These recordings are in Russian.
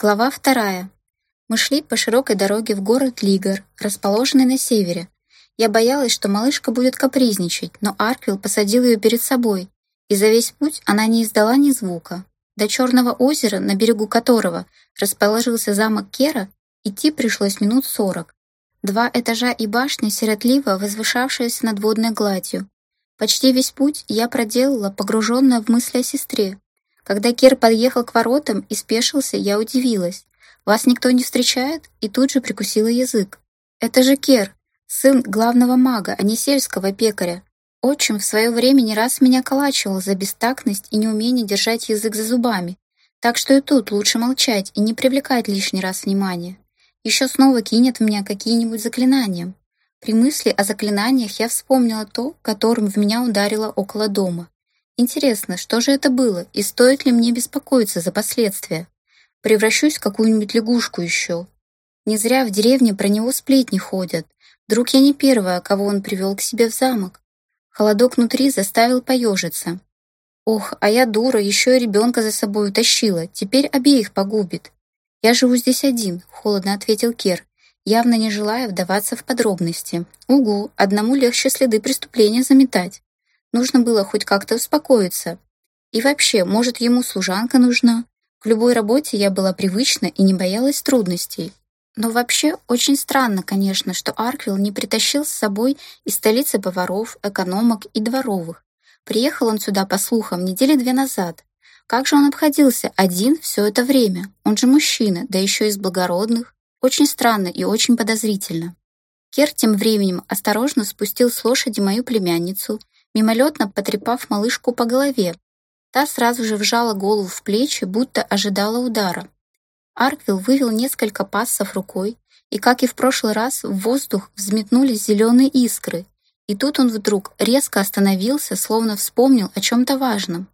Глава вторая. Мы шли по широкой дороге в город Лигар, расположенный на севере. Я боялась, что малышка будет капризничать, но Арквилл посадил ее перед собой, и за весь путь она не издала ни звука. До Черного озера, на берегу которого расположился замок Кера, идти пришлось минут сорок. Два этажа и башня, сиротливо возвышавшаяся над водной гладью. Почти весь путь я проделала, погруженная в мысли о сестре, когда Кир подъехал к воротам и спешился, я удивилась. «Вас никто не встречает?» И тут же прикусила язык. «Это же Кер, сын главного мага, а не сельского пекаря. Отчим в свое время не раз меня колачивал за бестактность и неумение держать язык за зубами. Так что и тут лучше молчать и не привлекать лишний раз внимания. Еще снова кинет в меня какие-нибудь заклинания. При мысли о заклинаниях я вспомнила то, которым в меня ударило около дома. Интересно, что же это было, и стоит ли мне беспокоиться за последствия? Превращусь в какую-нибудь лягушку еще. Не зря в деревне про него сплетни ходят. Вдруг я не первая, кого он привел к себе в замок. Холодок внутри заставил поежиться. Ох, а я дура, еще и ребенка за собой утащила. Теперь обеих погубит. Я живу здесь один, холодно ответил Кер, явно не желая вдаваться в подробности. Угу, одному легче следы преступления заметать. Нужно было хоть как-то успокоиться. И вообще, может, ему служанка нужна? К любой работе я была привычна и не боялась трудностей. Но вообще, очень странно, конечно, что Арквилл не притащил с собой из столицы поваров, экономок и дворовых. Приехал он сюда, по слухам, недели две назад. Как же он обходился один все это время? Он же мужчина, да еще из благородных. Очень странно и очень подозрительно. Кер тем временем осторожно спустил с лошади мою племянницу мимолетно потрепав малышку по голове. Та сразу же вжала голову в плечи, будто ожидала удара. Арквилл вывел несколько пассов рукой, и, как и в прошлый раз, в воздух взметнулись зеленые искры, и тут он вдруг резко остановился, словно вспомнил о чем-то важном.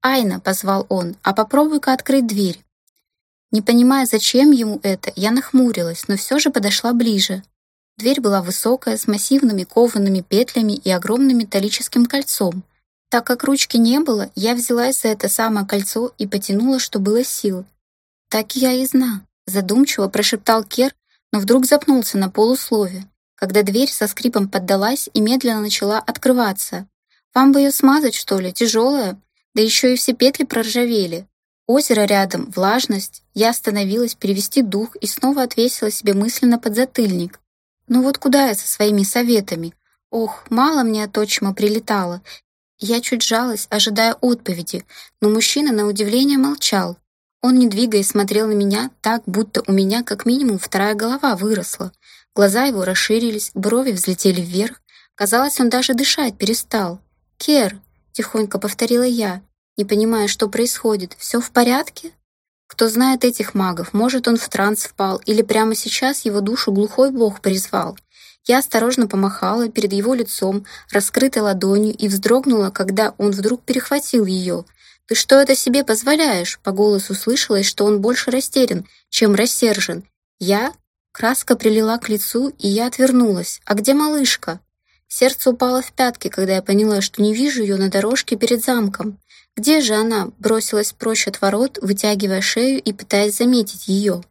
«Айна», — позвал он, — «а попробуй-ка открыть дверь». Не понимая, зачем ему это, я нахмурилась, но все же подошла ближе. Дверь была высокая, с массивными коваными петлями и огромным металлическим кольцом. Так как ручки не было, я взялась за это самое кольцо и потянула, что было сил. «Так я и зна», — задумчиво прошептал Кер, но вдруг запнулся на полуслове, когда дверь со скрипом поддалась и медленно начала открываться. «Вам бы ее смазать, что ли? Тяжелая? Да еще и все петли проржавели. Озеро рядом, влажность. Я остановилась перевести дух и снова отвесила себе мысленно подзатыльник. Ну вот куда я со своими советами? Ох, мало мне от отчима прилетало. Я чуть жалась, ожидая отповеди, но мужчина на удивление молчал. Он, не двигаясь, смотрел на меня так, будто у меня как минимум вторая голова выросла. Глаза его расширились, брови взлетели вверх. Казалось, он даже дышать перестал. «Кер!» — тихонько повторила я, не понимая, что происходит. «Все в порядке?» Кто знает этих магов, может, он в транс впал, или прямо сейчас его душу глухой бог призвал. Я осторожно помахала перед его лицом, раскрытой ладонью, и вздрогнула, когда он вдруг перехватил ее. «Ты что это себе позволяешь?» По голосу слышалось, что он больше растерян, чем рассержен. «Я?» Краска прилила к лицу, и я отвернулась. «А где малышка?» Сердце упало в пятки, когда я поняла, что не вижу ее на дорожке перед замком. Где же она? Бросилась прочь от ворот, вытягивая шею и пытаясь заметить ее.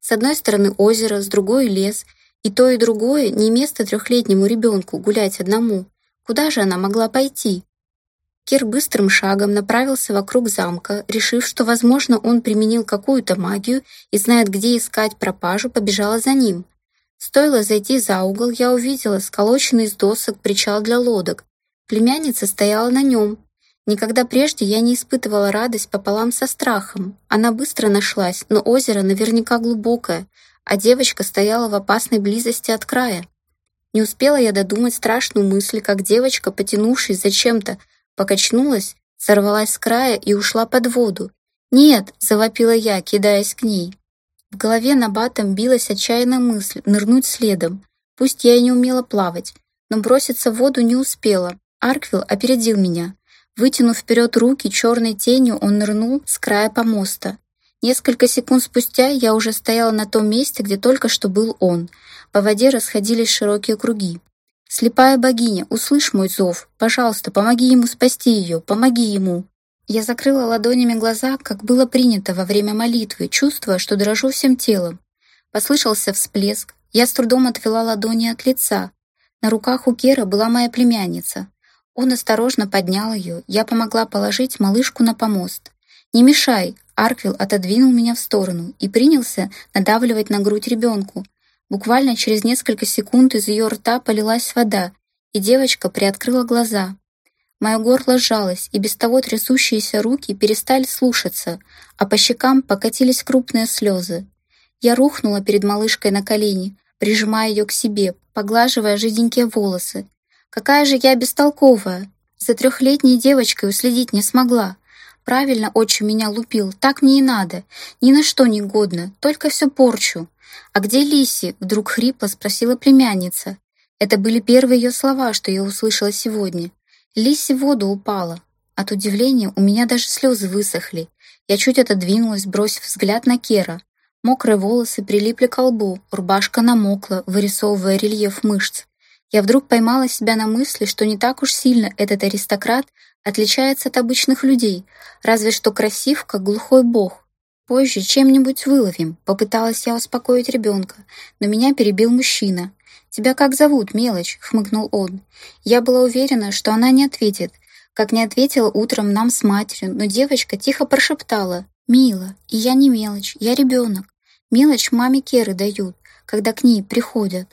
С одной стороны озеро, с другой лес, и то и другое не место трехлетнему ребенку гулять одному. Куда же она могла пойти? Кир быстрым шагом направился вокруг замка, решив, что, возможно, он применил какую-то магию и знает, где искать пропажу, побежала за ним. Стоило зайти за угол, я увидела сколоченный из досок причал для лодок. Племянница стояла на нем, Никогда прежде я не испытывала радость пополам со страхом. Она быстро нашлась, но озеро наверняка глубокое, а девочка стояла в опасной близости от края. Не успела я додумать страшную мысль, как девочка, потянувшись зачем-то, покачнулась, сорвалась с края и ушла под воду. «Нет!» — завопила я, кидаясь к ней. В голове набатом билась отчаянная мысль нырнуть следом. Пусть я и не умела плавать, но броситься в воду не успела. Арквилл опередил меня. Вытянув вперед руки, черной тенью он нырнул с края помоста. Несколько секунд спустя я уже стояла на том месте, где только что был он. По воде расходились широкие круги. «Слепая богиня, услышь мой зов! Пожалуйста, помоги ему спасти ее! Помоги ему!» Я закрыла ладонями глаза, как было принято во время молитвы, чувствуя, что дрожу всем телом. Послышался всплеск. Я с трудом отвела ладони от лица. На руках у Кера была моя племянница. Он осторожно поднял ее. Я помогла положить малышку на помост. «Не мешай!» Арквилл отодвинул меня в сторону и принялся надавливать на грудь ребенку. Буквально через несколько секунд из ее рта полилась вода, и девочка приоткрыла глаза. Мое горло сжалось, и без того трясущиеся руки перестали слушаться, а по щекам покатились крупные слезы. Я рухнула перед малышкой на колени, прижимая ее к себе, поглаживая жиденькие волосы. Какая же я бестолковая! За трехлетней девочкой уследить не смогла. Правильно отчим меня лупил, так мне и надо. Ни на что не годно, только все порчу. «А где Лиси?» — вдруг хрипло спросила племянница. Это были первые ее слова, что я услышала сегодня. Лиси в воду упала. От удивления у меня даже слезы высохли. Я чуть отодвинулась, бросив взгляд на Кера. Мокрые волосы прилипли к лбу, рубашка намокла, вырисовывая рельеф мышц. Я вдруг поймала себя на мысли, что не так уж сильно этот аристократ отличается от обычных людей, разве что красив, как глухой бог. Позже чем-нибудь выловим, попыталась я успокоить ребенка, но меня перебил мужчина. «Тебя как зовут, мелочь?» — хмыкнул он. Я была уверена, что она не ответит, как не ответила утром нам с матерью, но девочка тихо прошептала «Мила, и я не мелочь, я ребенок. Мелочь маме Керы дают, когда к ней приходят».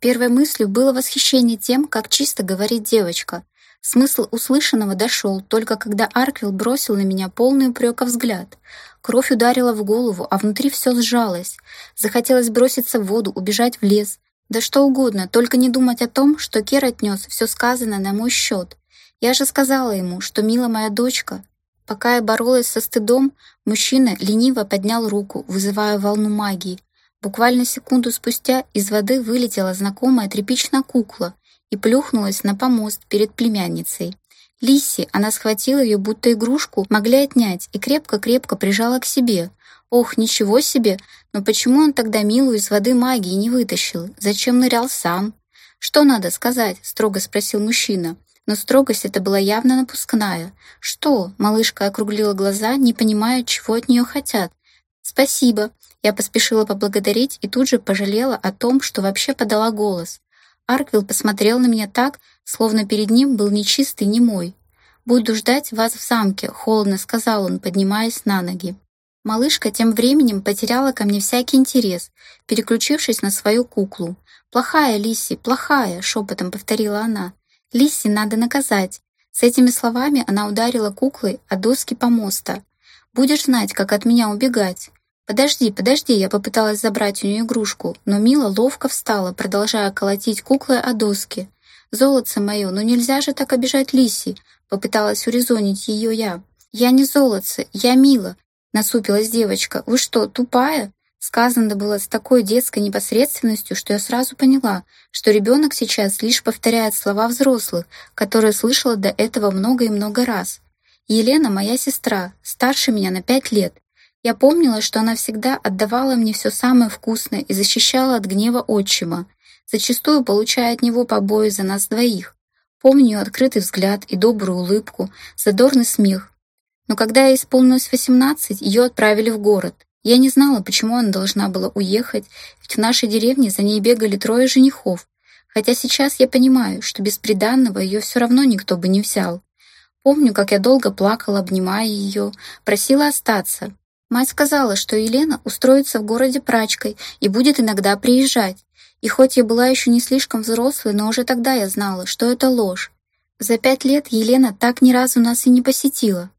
Первой мыслью было восхищение тем, как чисто говорит девочка. Смысл услышанного дошел, только когда Арквилл бросил на меня полный упрека взгляд. Кровь ударила в голову, а внутри все сжалось. Захотелось броситься в воду, убежать в лес, да что угодно, только не думать о том, что Кер отнес все сказанное на мой счет. Я же сказала ему, что мила моя дочка. Пока я боролась со стыдом, мужчина лениво поднял руку, вызывая волну магии. Буквально секунду спустя из воды вылетела знакомая тряпичная кукла и плюхнулась на помост перед племянницей. Лиси, она схватила ее будто игрушку, могли отнять и крепко-крепко прижала к себе. Ох, ничего себе! Но почему он тогда Милу из воды магии не вытащил? Зачем нырял сам? Что надо сказать? Строго спросил мужчина. Но строгость это была явно напускная. Что? Малышка округлила глаза, не понимая, чего от нее хотят. Спасибо. Я поспешила поблагодарить и тут же пожалела о том, что вообще подала голос. Арквилл посмотрел на меня так, словно перед ним был не чистый, не мой. «Буду ждать вас в замке», — холодно сказал он, поднимаясь на ноги. Малышка тем временем потеряла ко мне всякий интерес, переключившись на свою куклу. «Плохая, Лиси, плохая!» — шепотом повторила она. «Лиси надо наказать!» С этими словами она ударила куклой о доски помоста. «Будешь знать, как от меня убегать!» «Подожди, подожди!» Я попыталась забрать у нее игрушку, но Мила ловко встала, продолжая колотить куклой о доски. «Золотце мое, ну нельзя же так обижать Лиси!» Попыталась урезонить ее я. «Я не золотце, я Мила. Насупилась девочка. «Вы что, тупая?» Сказано было с такой детской непосредственностью, что я сразу поняла, что ребенок сейчас лишь повторяет слова взрослых, которые слышала до этого много и много раз. Елена моя сестра, старше меня на пять лет. Я помнила, что она всегда отдавала мне все самое вкусное и защищала от гнева отчима, зачастую получая от него побои за нас двоих. Помню ее открытый взгляд и добрую улыбку, задорный смех, но когда ей исполнилось 18, ее отправили в город. Я не знала, почему она должна была уехать, ведь в нашей деревне за ней бегали трое женихов. Хотя сейчас я понимаю, что без приданного ее все равно никто бы не взял. Помню, как я долго плакала, обнимая ее, просила остаться. Мать сказала, что Елена устроится в городе прачкой и будет иногда приезжать. И хоть я была еще не слишком взрослой, но уже тогда я знала, что это ложь. За пять лет Елена так ни разу нас и не посетила.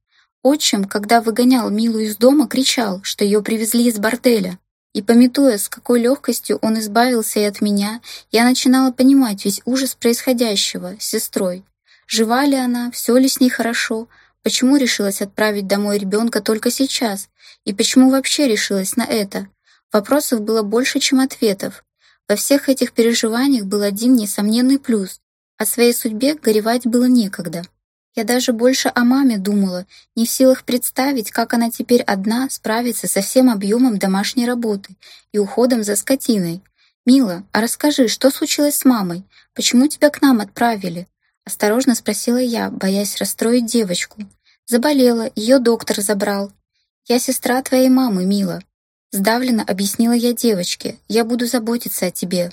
Отчим, когда выгонял Милу из дома, кричал, что ее привезли из борделя. И пометуя, с какой легкостью он избавился и от меня, я начинала понимать весь ужас происходящего с сестрой. Жива ли она, все ли с ней хорошо, почему решилась отправить домой ребенка только сейчас, и почему вообще решилась на это. Вопросов было больше, чем ответов. Во всех этих переживаниях был один несомненный плюс. О своей судьбе горевать было некогда. Я даже больше о маме думала, не в силах представить, как она теперь одна справится со всем объемом домашней работы и уходом за скотиной. «Мила, а расскажи, что случилось с мамой? Почему тебя к нам отправили?» Осторожно спросила я, боясь расстроить девочку. Заболела, ее доктор забрал. Я сестра твоей мамы, Мила. Сдавленно объяснила я девочке. Я буду заботиться о тебе.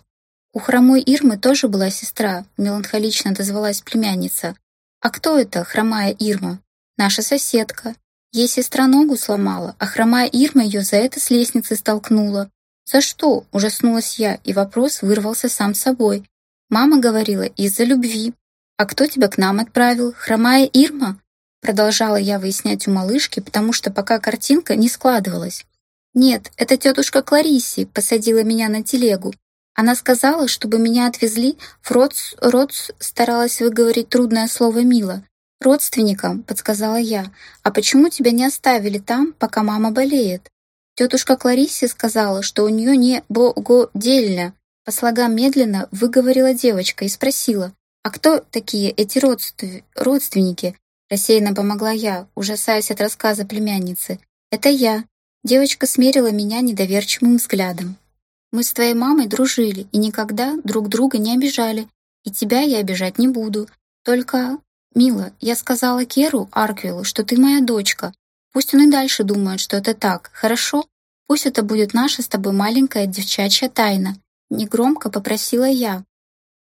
У хромой Ирмы тоже была сестра, меланхолично дозвалась племянница. А кто это, хромая Ирма? Наша соседка. Ей сестра ногу сломала, а хромая Ирма ее за это с лестницы столкнула. «За что?» – ужаснулась я, и вопрос вырвался сам собой. Мама говорила, из-за любви. «А кто тебя к нам отправил? Хромая Ирма?» Продолжала я выяснять у малышки, потому что пока картинка не складывалась. «Нет, это тетушка Кларисси посадила меня на телегу. Она сказала, чтобы меня отвезли в Родс... Родс... Старалась выговорить трудное слово Мила. «Родственникам», — подсказала я. «А почему тебя не оставили там, пока мама болеет?» Тетушка Кларисси сказала, что у нее не богодельня. По слогам медленно выговорила девочка и спросила, «А кто такие эти родств... родственники?» Рассеянно помогла я, ужасаясь от рассказа племянницы. «Это я». Девочка смерила меня недоверчивым взглядом. Мы с твоей мамой дружили и никогда друг друга не обижали, и тебя я обижать не буду. Только, мила, я сказала Керу Арквиллу, что ты моя дочка. Пусть он и дальше думает, что это так, хорошо? Пусть это будет наша с тобой маленькая девчачья тайна. Негромко попросила я.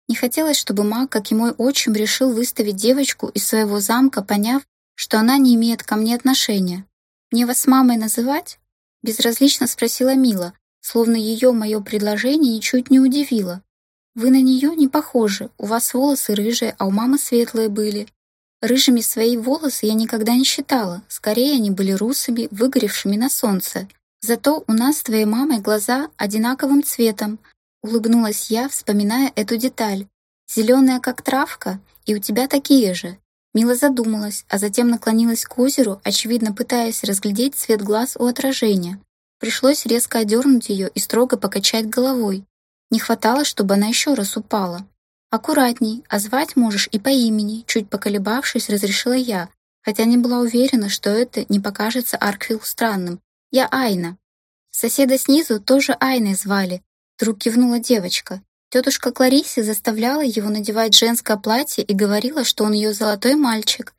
Не хотелось, чтобы маг, как и мой отчим, решил выставить девочку из своего замка, поняв, что она не имеет ко мне отношения. «Мне вас мамой называть?» Безразлично спросила Мила, словно ее мое предложение ничуть не удивило. «Вы на нее не похожи, у вас волосы рыжие, а у мамы светлые были». Рыжими свои волосы я никогда не считала, скорее они были русыми, выгоревшими на солнце. Зато у нас с твоей мамой глаза одинаковым цветом, улыбнулась я, вспоминая эту деталь. Зеленая, как травка, и у тебя такие же. Мила задумалась, а затем наклонилась к озеру, очевидно пытаясь разглядеть цвет глаз у отражения. Пришлось резко одернуть ее и строго покачать головой. Не хватало, чтобы она еще раз упала. «Аккуратней, а звать можешь и по имени», чуть поколебавшись, разрешила я, хотя не была уверена, что это не покажется Арквилл странным. «Я Айна». Соседа снизу тоже Айной звали, вдруг кивнула девочка. Тетушка Кларисе заставляла его надевать женское платье и говорила, что он ее золотой мальчик.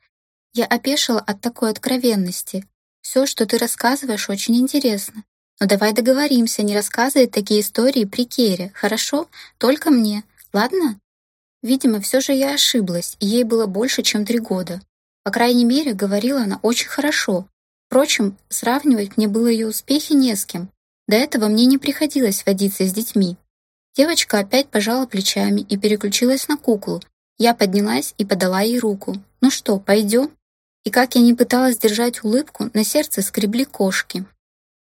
Я опешила от такой откровенности. Все, что ты рассказываешь, очень интересно. Но давай договоримся, не рассказывай такие истории при Кере, хорошо? Только мне, ладно? Видимо, все же я ошиблась, и ей было больше, чем три года. По крайней мере, говорила она очень хорошо. Впрочем, сравнивать мне было ее успехи не с кем. До этого мне не приходилось водиться с детьми. Девочка опять пожала плечами и переключилась на куклу. Я поднялась и подала ей руку. «Ну что, пойдем?» И как я не пыталась держать улыбку, на сердце скребли кошки.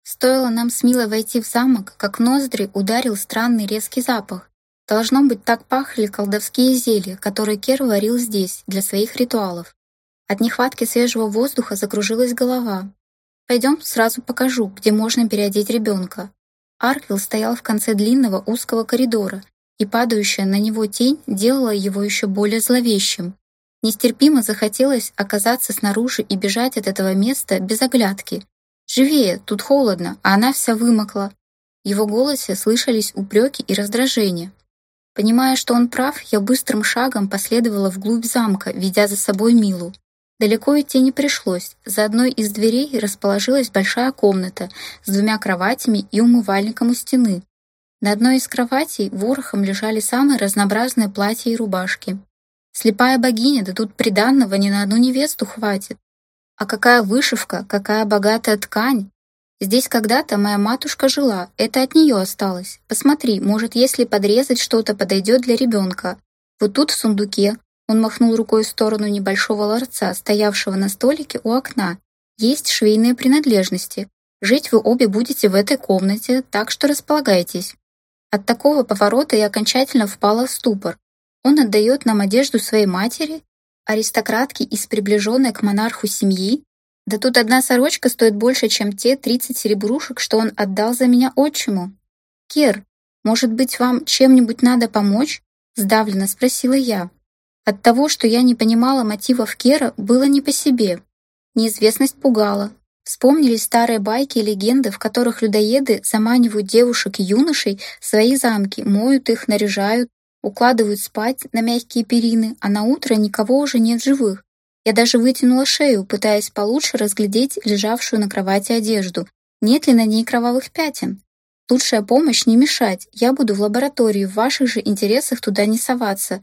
Стоило нам с Милой войти в замок, как в ноздри ударил странный резкий запах. Должно быть, так пахли колдовские зелья, которые Кер варил здесь, для своих ритуалов. От нехватки свежего воздуха закружилась голова. «Пойдем, сразу покажу, где можно переодеть ребенка». Арквилл стоял в конце длинного узкого коридора, и падающая на него тень делала его еще более зловещим. Нестерпимо захотелось оказаться снаружи и бежать от этого места без оглядки. «Живее, тут холодно, а она вся вымокла». В его голосе слышались упреки и раздражение. Понимая, что он прав, я быстрым шагом последовала вглубь замка, ведя за собой Милу. Далеко идти не пришлось. За одной из дверей расположилась большая комната с двумя кроватями и умывальником у стены. На одной из кроватей ворохом лежали самые разнообразные платья и рубашки. Слепая богиня, да тут приданного ни на одну невесту хватит. А какая вышивка, какая богатая ткань. Здесь когда-то моя матушка жила, это от нее осталось. Посмотри, может, если подрезать что-то, подойдет для ребенка. Вот тут в сундуке, он махнул рукой в сторону небольшого ларца, стоявшего на столике у окна, есть швейные принадлежности. Жить вы обе будете в этой комнате, так что располагайтесь. От такого поворота я окончательно впала в ступор. Он отдает нам одежду своей матери, аристократки из приближенной к монарху семьи. Да тут одна сорочка стоит больше, чем те 30 серебрушек, что он отдал за меня отчиму. «Кер, может быть, вам чем-нибудь надо помочь?» — сдавленно спросила я. От того, что я не понимала мотивов Кера, было не по себе. Неизвестность пугала. Вспомнились старые байки и легенды, в которых людоеды заманивают девушек и юношей в свои замки, моют их, наряжают, укладывают спать на мягкие перины, а на утро никого уже нет живых. Я даже вытянула шею, пытаясь получше разглядеть лежавшую на кровати одежду. Нет ли на ней кровавых пятен? Лучшая помощь не мешать. Я буду в лаборатории, в ваших же интересах туда не соваться.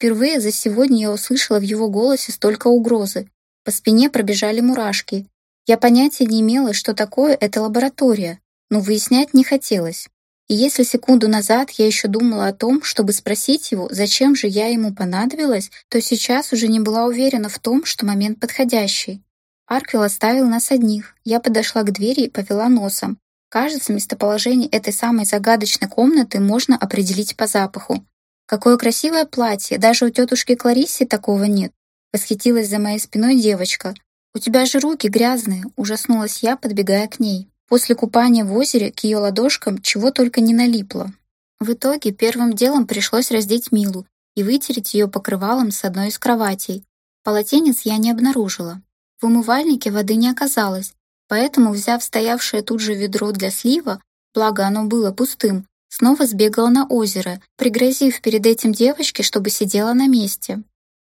Впервые за сегодня я услышала в его голосе столько угрозы. По спине пробежали мурашки. Я понятия не имела, что такое эта лаборатория, но выяснять не хотелось. И если секунду назад я еще думала о том, чтобы спросить его, зачем же я ему понадобилась, то сейчас уже не была уверена в том, что момент подходящий. Арквилл оставил нас одних. Я подошла к двери и повела носом. Кажется, местоположение этой самой загадочной комнаты можно определить по запаху. Какое красивое платье, даже у тетушки Кларисси такого нет. Восхитилась за моей спиной девочка. «У тебя же руки грязные», — ужаснулась я, подбегая к ней. После купания в озере к ее ладошкам чего только не налипло. В итоге первым делом пришлось раздеть Милу и вытереть ее покрывалом с одной из кроватей. Полотенец я не обнаружила. В умывальнике воды не оказалось, поэтому, взяв стоявшее тут же ведро для слива, благо оно было пустым, снова сбегала на озеро, пригрозив перед этим девочке, чтобы сидела на месте.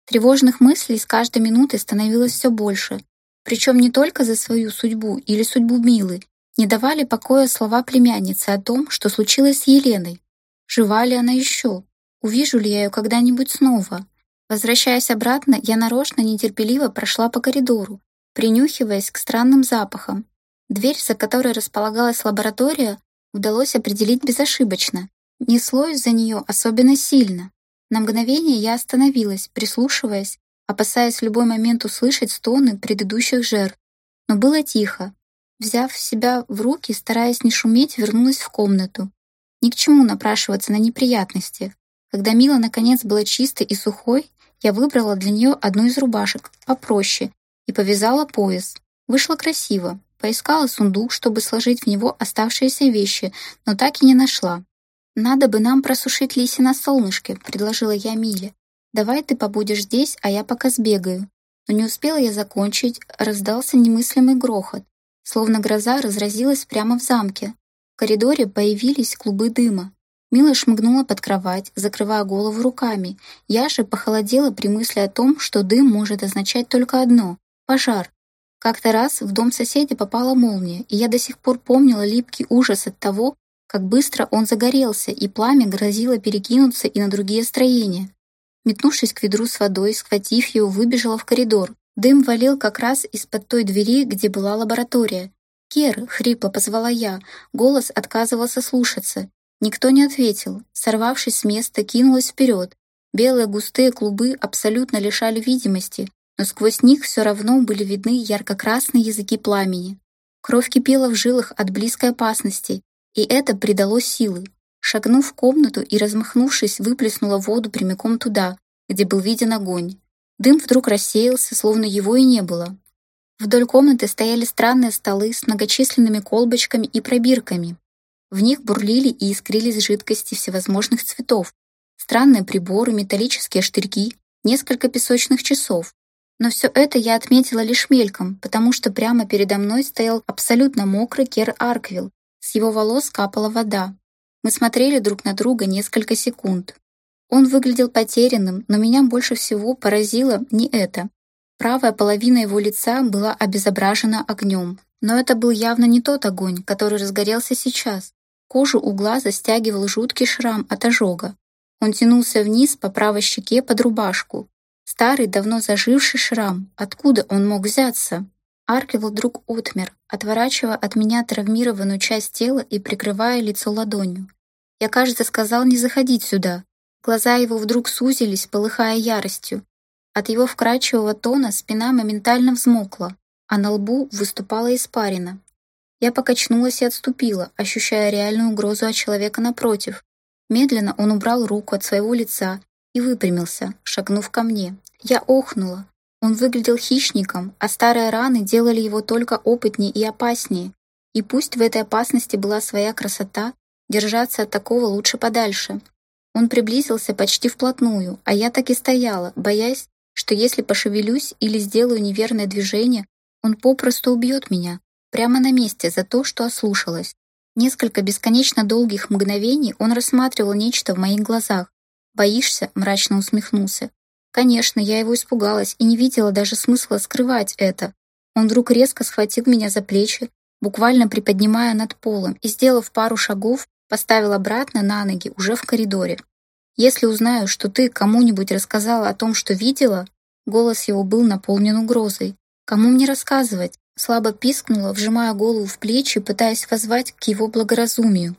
Тревожных мыслей с каждой минутой становилось все больше, причем не только за свою судьбу или судьбу Милы, не давали покоя слова племянницы о том, что случилось с Еленой. Жива ли она еще? Увижу ли я ее когда-нибудь снова? Возвращаясь обратно, я нарочно нетерпеливо прошла по коридору, принюхиваясь к странным запахам. Дверь, за которой располагалась лаборатория, удалось определить безошибочно. Несло из-за нее особенно сильно. На мгновение я остановилась, прислушиваясь, опасаясь в любой момент услышать стоны предыдущих жертв. Но было тихо, Взяв себя в руки, стараясь не шуметь, вернулась в комнату. Ни к чему напрашиваться на неприятности. Когда Мила наконец была чистой и сухой, я выбрала для нее одну из рубашек, попроще, и повязала пояс. Вышло красиво. Поискала сундук, чтобы сложить в него оставшиеся вещи, но так и не нашла. «Надо бы нам просушить лиси на солнышке», — предложила я Миле. «Давай ты побудешь здесь, а я пока сбегаю». Но не успела я закончить, раздался немыслимый грохот словно гроза разразилась прямо в замке. В коридоре появились клубы дыма. Мила шмыгнула под кровать, закрывая голову руками. Я же похолодела при мысли о том, что дым может означать только одно — пожар. Как-то раз в дом соседа попала молния, и я до сих пор помнила липкий ужас от того, как быстро он загорелся, и пламя грозило перекинуться и на другие строения. Метнувшись к ведру с водой, схватив его, выбежала в коридор. Дым валил как раз из-под той двери, где была лаборатория. «Кер!» — хрипло позвала я. Голос отказывался слушаться. Никто не ответил. Сорвавшись с места, кинулась вперед. Белые густые клубы абсолютно лишали видимости, но сквозь них все равно были видны ярко-красные языки пламени. Кровь кипела в жилах от близкой опасности, и это придало силы. Шагнув в комнату и размахнувшись, выплеснула воду прямиком туда, где был виден огонь. Дым вдруг рассеялся, словно его и не было. Вдоль комнаты стояли странные столы с многочисленными колбочками и пробирками. В них бурлили и искрились жидкости всевозможных цветов, странные приборы, металлические штырьки, несколько песочных часов. Но все это я отметила лишь мельком, потому что прямо передо мной стоял абсолютно мокрый Кер Арквилл. С его волос капала вода. Мы смотрели друг на друга несколько секунд. Он выглядел потерянным, но меня больше всего поразило не это. Правая половина его лица была обезображена огнем. Но это был явно не тот огонь, который разгорелся сейчас. Кожу у глаза стягивал жуткий шрам от ожога. Он тянулся вниз по правой щеке под рубашку. Старый, давно заживший шрам. Откуда он мог взяться? Аркел вдруг отмер, отворачивая от меня травмированную часть тела и прикрывая лицо ладонью. Я, кажется, сказал не заходить сюда, Глаза его вдруг сузились, полыхая яростью. От его вкрадчивого тона спина моментально взмокла, а на лбу выступала испарина. Я покачнулась и отступила, ощущая реальную угрозу от человека напротив. Медленно он убрал руку от своего лица и выпрямился, шагнув ко мне. Я охнула. Он выглядел хищником, а старые раны делали его только опытнее и опаснее. И пусть в этой опасности была своя красота, держаться от такого лучше подальше. Он приблизился почти вплотную, а я так и стояла, боясь, что если пошевелюсь или сделаю неверное движение, он попросту убьет меня, прямо на месте за то, что ослушалась. Несколько бесконечно долгих мгновений он рассматривал нечто в моих глазах. «Боишься?» — мрачно усмехнулся. Конечно, я его испугалась и не видела даже смысла скрывать это. Он вдруг резко схватил меня за плечи, буквально приподнимая над полом, и, сделав пару шагов, поставил обратно на ноги уже в коридоре. «Если узнаю, что ты кому-нибудь рассказала о том, что видела...» Голос его был наполнен угрозой. «Кому мне рассказывать?» Слабо пискнула, вжимая голову в плечи, пытаясь воззвать к его благоразумию.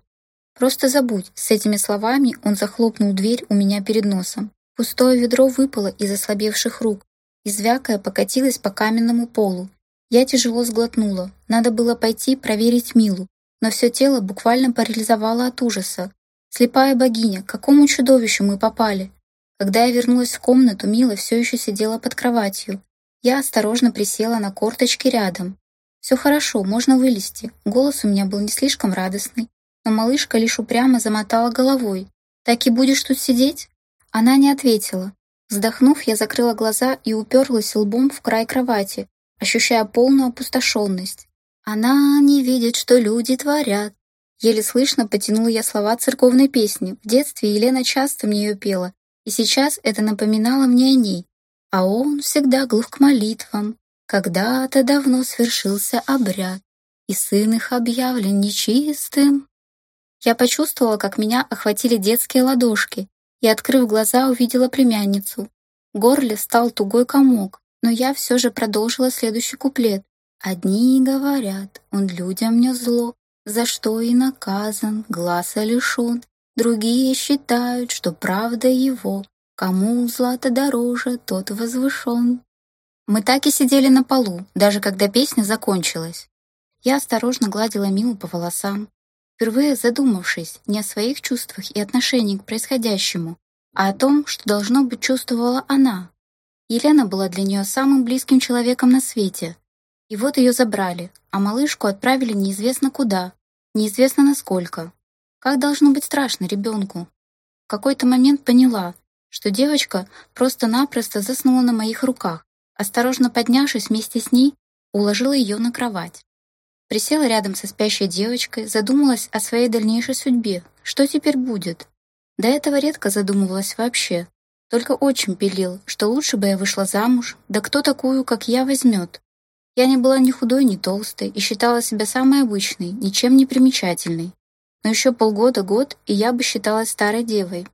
«Просто забудь!» С этими словами он захлопнул дверь у меня перед носом. Пустое ведро выпало из ослабевших рук и, звякая, покатилось по каменному полу. Я тяжело сглотнула. Надо было пойти проверить Милу, но все тело буквально парализовало от ужаса. Слепая богиня, к какому чудовищу мы попали? Когда я вернулась в комнату, Мила все еще сидела под кроватью. Я осторожно присела на корточки рядом. «Все хорошо, можно вылезти». Голос у меня был не слишком радостный, но малышка лишь упрямо замотала головой. «Так и будешь тут сидеть?» Она не ответила. Вздохнув, я закрыла глаза и уперлась лбом в край кровати, ощущая полную опустошенность. «Она не видит, что люди творят». Еле слышно потянула я слова церковной песни. В детстве Елена часто мне ее пела, и сейчас это напоминало мне о ней. А он всегда глух к молитвам. Когда-то давно свершился обряд, и сын их объявлен нечистым. Я почувствовала, как меня охватили детские ладошки, и, открыв глаза, увидела племянницу. В горле стал тугой комок, но я все же продолжила следующий куплет. «Одни говорят, он людям не зло, за что и наказан, глаза лишен. Другие считают, что правда его, кому злато дороже, тот возвышен». Мы так и сидели на полу, даже когда песня закончилась. Я осторожно гладила Милу по волосам, впервые задумавшись не о своих чувствах и отношении к происходящему, а о том, что должно быть чувствовала она. Елена была для нее самым близким человеком на свете. И вот ее забрали, а малышку отправили неизвестно куда, неизвестно насколько. Как должно быть страшно ребенку? В какой-то момент поняла, что девочка просто-напросто заснула на моих руках. Осторожно поднявшись вместе с ней, уложила ее на кровать. Присела рядом со спящей девочкой, задумалась о своей дальнейшей судьбе. Что теперь будет? До этого редко задумывалась вообще. Только очень пилил, что лучше бы я вышла замуж, да кто такую, как я, возьмет. Я не была ни худой, ни толстой и считала себя самой обычной, ничем не примечательной. Но еще полгода-год, и я бы считалась старой девой.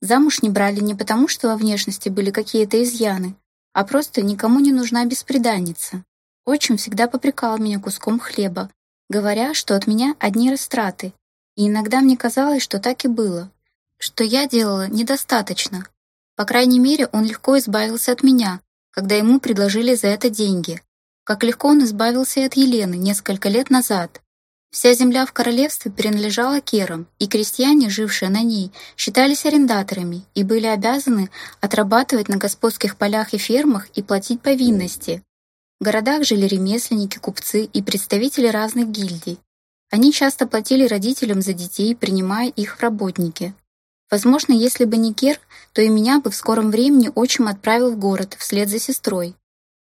Замуж не брали не потому, что во внешности были какие-то изъяны, а просто никому не нужна бесприданница. Отчим всегда попрекал меня куском хлеба, говоря, что от меня одни растраты. И иногда мне казалось, что так и было, что я делала недостаточно. По крайней мере, он легко избавился от меня, когда ему предложили за это деньги. Как легко он избавился и от Елены несколько лет назад. Вся земля в королевстве принадлежала керам, и крестьяне, жившие на ней, считались арендаторами и были обязаны отрабатывать на господских полях и фермах и платить повинности. В городах жили ремесленники, купцы и представители разных гильдий. Они часто платили родителям за детей, принимая их в работники. Возможно, если бы не Кер, то и меня бы в скором времени отчим отправил в город вслед за сестрой.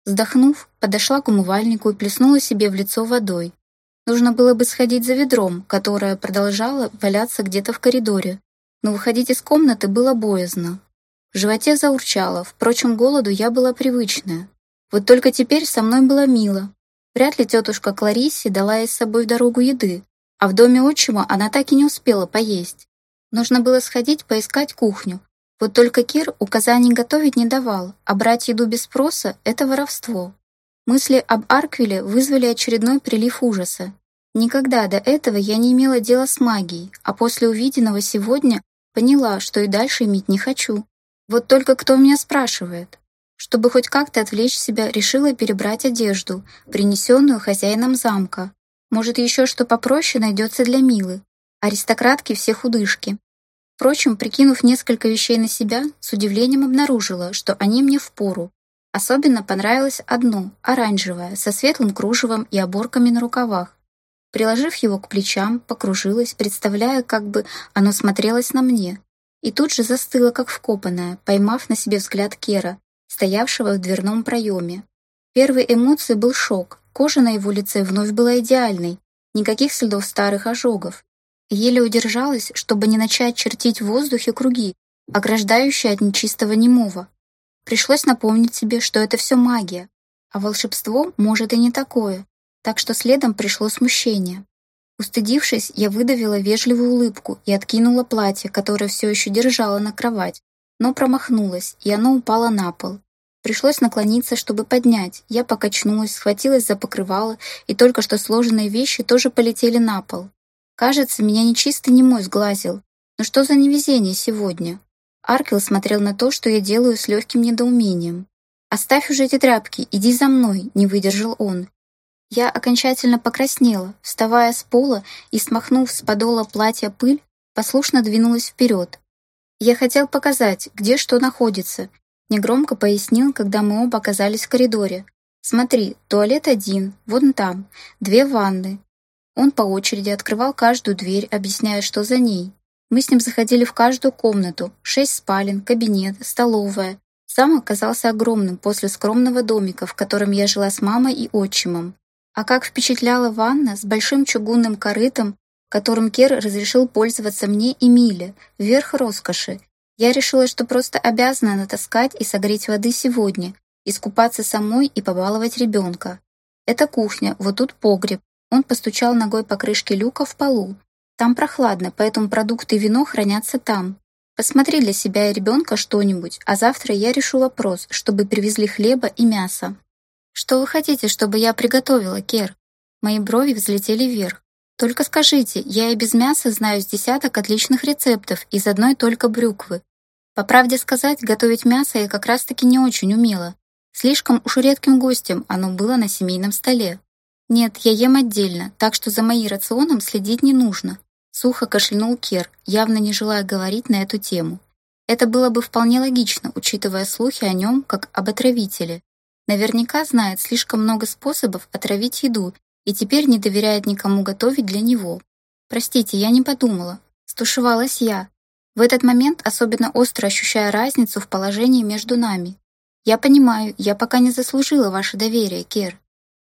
Вздохнув, подошла к умывальнику и плеснула себе в лицо водой. Нужно было бы сходить за ведром, которое продолжало валяться где-то в коридоре, но выходить из комнаты было боязно. В животе заурчало, впрочем, голоду я была привычная. Вот только теперь со мной было мило. Вряд ли тетушка Клариссе дала ей с собой в дорогу еды, а в доме отчима она так и не успела поесть. Нужно было сходить поискать кухню. Вот только Кир указаний готовить не давал, а брать еду без спроса — это воровство. Мысли об Арквиле вызвали очередной прилив ужаса. Никогда до этого я не имела дела с магией, а после увиденного сегодня поняла, что и дальше иметь не хочу. Вот только кто меня спрашивает? Чтобы хоть как-то отвлечь себя, решила перебрать одежду, принесенную хозяином замка. Может, еще что попроще найдется для Милы. Аристократки все худышки. Впрочем, прикинув несколько вещей на себя, с удивлением обнаружила, что они мне впору. Особенно понравилось одно, оранжевое, со светлым кружевом и оборками на рукавах. Приложив его к плечам, покружилась, представляя, как бы оно смотрелось на мне. И тут же застыла, как вкопанная, поймав на себе взгляд Кера, стоявшего в дверном проеме. Первой эмоцией был шок. Кожа на его лице вновь была идеальной, никаких следов старых ожогов. Еле удержалась, чтобы не начать чертить в воздухе круги, ограждающие от нечистого немого. Пришлось напомнить себе, что это все магия, а волшебство может и не такое, так что следом пришло смущение. Устыдившись, я выдавила вежливую улыбку и откинула платье, которое все еще держала на кровать, но промахнулась, и оно упало на пол. Пришлось наклониться, чтобы поднять. Я покачнулась, схватилась за покрывало, и только что сложенные вещи тоже полетели на пол. Кажется, меня нечистый немой сглазил. Но что за невезение сегодня? Аркел смотрел на то, что я делаю с легким недоумением. «Оставь уже эти тряпки, иди за мной», — не выдержал он. Я окончательно покраснела, вставая с пола и, смахнув с подола платья пыль, послушно двинулась вперед. Я хотел показать, где что находится, Негромко пояснил, когда мы оба оказались в коридоре. «Смотри, туалет один, вон там, две ванны». Он по очереди открывал каждую дверь, объясняя, что за ней. Мы с ним заходили в каждую комнату, шесть спален, кабинет, столовая. Сам оказался огромным после скромного домика, в котором я жила с мамой и отчимом. А как впечатляла ванна с большим чугунным корытом, которым Кер разрешил пользоваться мне и Миле, вверх роскоши, я решила, что просто обязана натаскать и согреть воды сегодня, искупаться самой и побаловать ребенка. Это кухня, вот тут погреб. Он постучал ногой по крышке люка в полу. Там прохладно, поэтому продукты и вино хранятся там. Посмотри для себя и ребенка что-нибудь, а завтра я решу вопрос, чтобы привезли хлеба и мясо. Что вы хотите, чтобы я приготовила, Кер? Мои брови взлетели вверх. Только скажите, я и без мяса знаю с десяток отличных рецептов из одной только брюквы. По правде сказать, готовить мясо я как раз-таки не очень умела. Слишком уж редким гостем оно было на семейном столе. Нет, я ем отдельно, так что за моим рационом следить не нужно. Сухо кашлянул Кер, явно не желая говорить на эту тему. Это было бы вполне логично, учитывая слухи о нем как об отравителе. Наверняка знает слишком много способов отравить еду и теперь не доверяет никому готовить для него. Простите, я не подумала. Стушевалась я, в этот момент особенно остро ощущая разницу в положении между нами. Я понимаю, я пока не заслужила ваше доверие, Кер.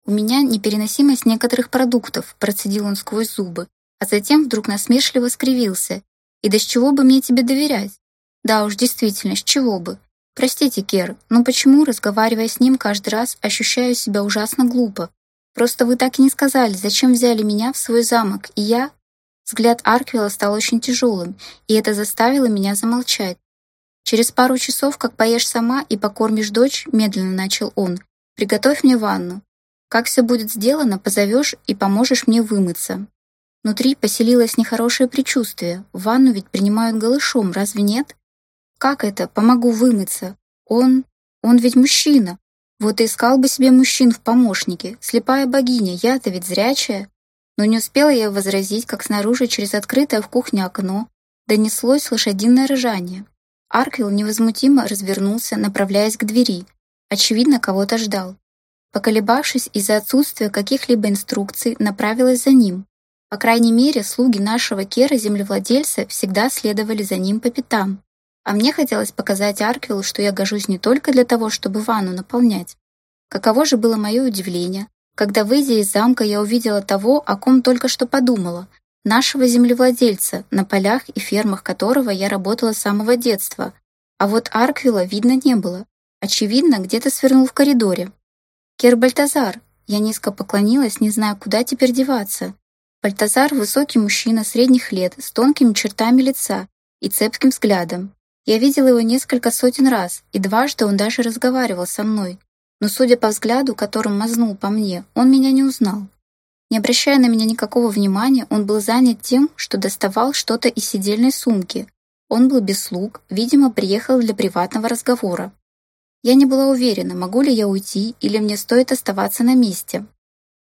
У меня непереносимость некоторых продуктов, процедил он сквозь зубы, а затем вдруг насмешливо скривился. И да с чего бы мне тебе доверять? Да уж, действительно, с чего бы? Простите, Кер, но почему, разговаривая с ним каждый раз, ощущаю себя ужасно глупо? Просто вы так и не сказали, зачем взяли меня в свой замок, и я... Взгляд Арквилла стал очень тяжелым, и это заставило меня замолчать. «Через пару часов, как поешь сама и покормишь дочь», — медленно начал он, — «приготовь мне ванну. Как все будет сделано, позовешь и поможешь мне вымыться». Внутри поселилось нехорошее предчувствие. Ванну ведь принимают голышом, разве нет? Как это? Помогу вымыться. Он... он ведь мужчина. Вот и искал бы себе мужчин в помощнике. Слепая богиня, я-то ведь зрячая. Но не успела я возразить, как снаружи через открытое в кухне окно донеслось лошадиное ржание. Арквилл невозмутимо развернулся, направляясь к двери. Очевидно, кого-то ждал. Поколебавшись из-за отсутствия каких-либо инструкций, направилась за ним. По крайней мере, слуги нашего Кера-землевладельца всегда следовали за ним по пятам. А мне хотелось показать Арквиллу, что я гожусь не только для того, чтобы ванну наполнять. Каково же было мое удивление, когда, выйдя из замка, я увидела того, о ком только что подумала, нашего землевладельца, на полях и фермах которого я работала с самого детства. А вот Арквила видно не было. Очевидно, где-то свернул в коридоре. «Кер Бальтазар!» Я низко поклонилась, не зная, куда теперь деваться. Бальтазар — высокий мужчина средних лет, с тонкими чертами лица и цепким взглядом. Я видела его несколько сотен раз, и дважды он даже разговаривал со мной, но, судя по взгляду, которым мазнул по мне, он меня не узнал. Не обращая на меня никакого внимания, он был занят тем, что доставал что-то из сидельной сумки. Он был без слуг, видимо, приехал для приватного разговора. Я не была уверена, могу ли я уйти или мне стоит оставаться на месте.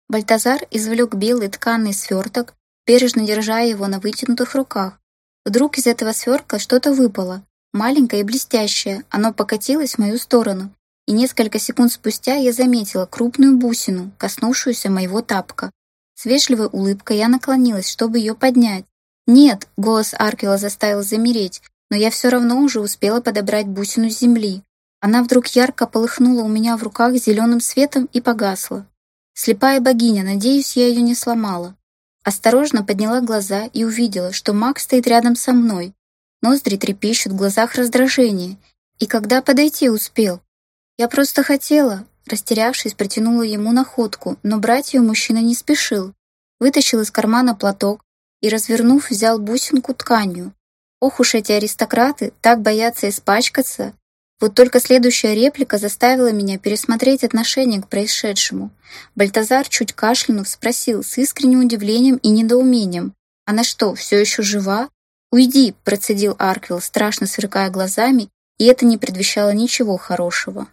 Бальтазар извлек белый тканый сверток, бережно держа его на вытянутых руках. Вдруг из этого свертка что-то выпало, маленькое и блестящее, оно покатилось в мою сторону, и несколько секунд спустя я заметила крупную бусину, коснувшуюся моего тапка. С вежливой улыбкой я наклонилась, чтобы ее поднять. «Нет!» — голос Аркела заставил замереть, но я все равно уже успела подобрать бусину с земли. Она вдруг ярко полыхнула у меня в руках зеленым светом и погасла. Слепая богиня, надеюсь, я ее не сломала. Осторожно подняла глаза и увидела, что маг стоит рядом со мной. Ноздри трепещут, в глазах раздражение, И когда подойти успел? Я просто хотела, растерявшись, протянула ему находку, но брать ее мужчина не спешил. Вытащил из кармана платок и, развернув, взял бусинку тканью. Ох уж эти аристократы, так боятся испачкаться. Вот только следующая реплика заставила меня пересмотреть отношение к происшедшему. Бальтазар, чуть кашлянув, спросил с искренним удивлением и недоумением. «Она что, все еще жива?» «Уйди!» – процедил Арквилл, страшно сверкая глазами, и это не предвещало ничего хорошего.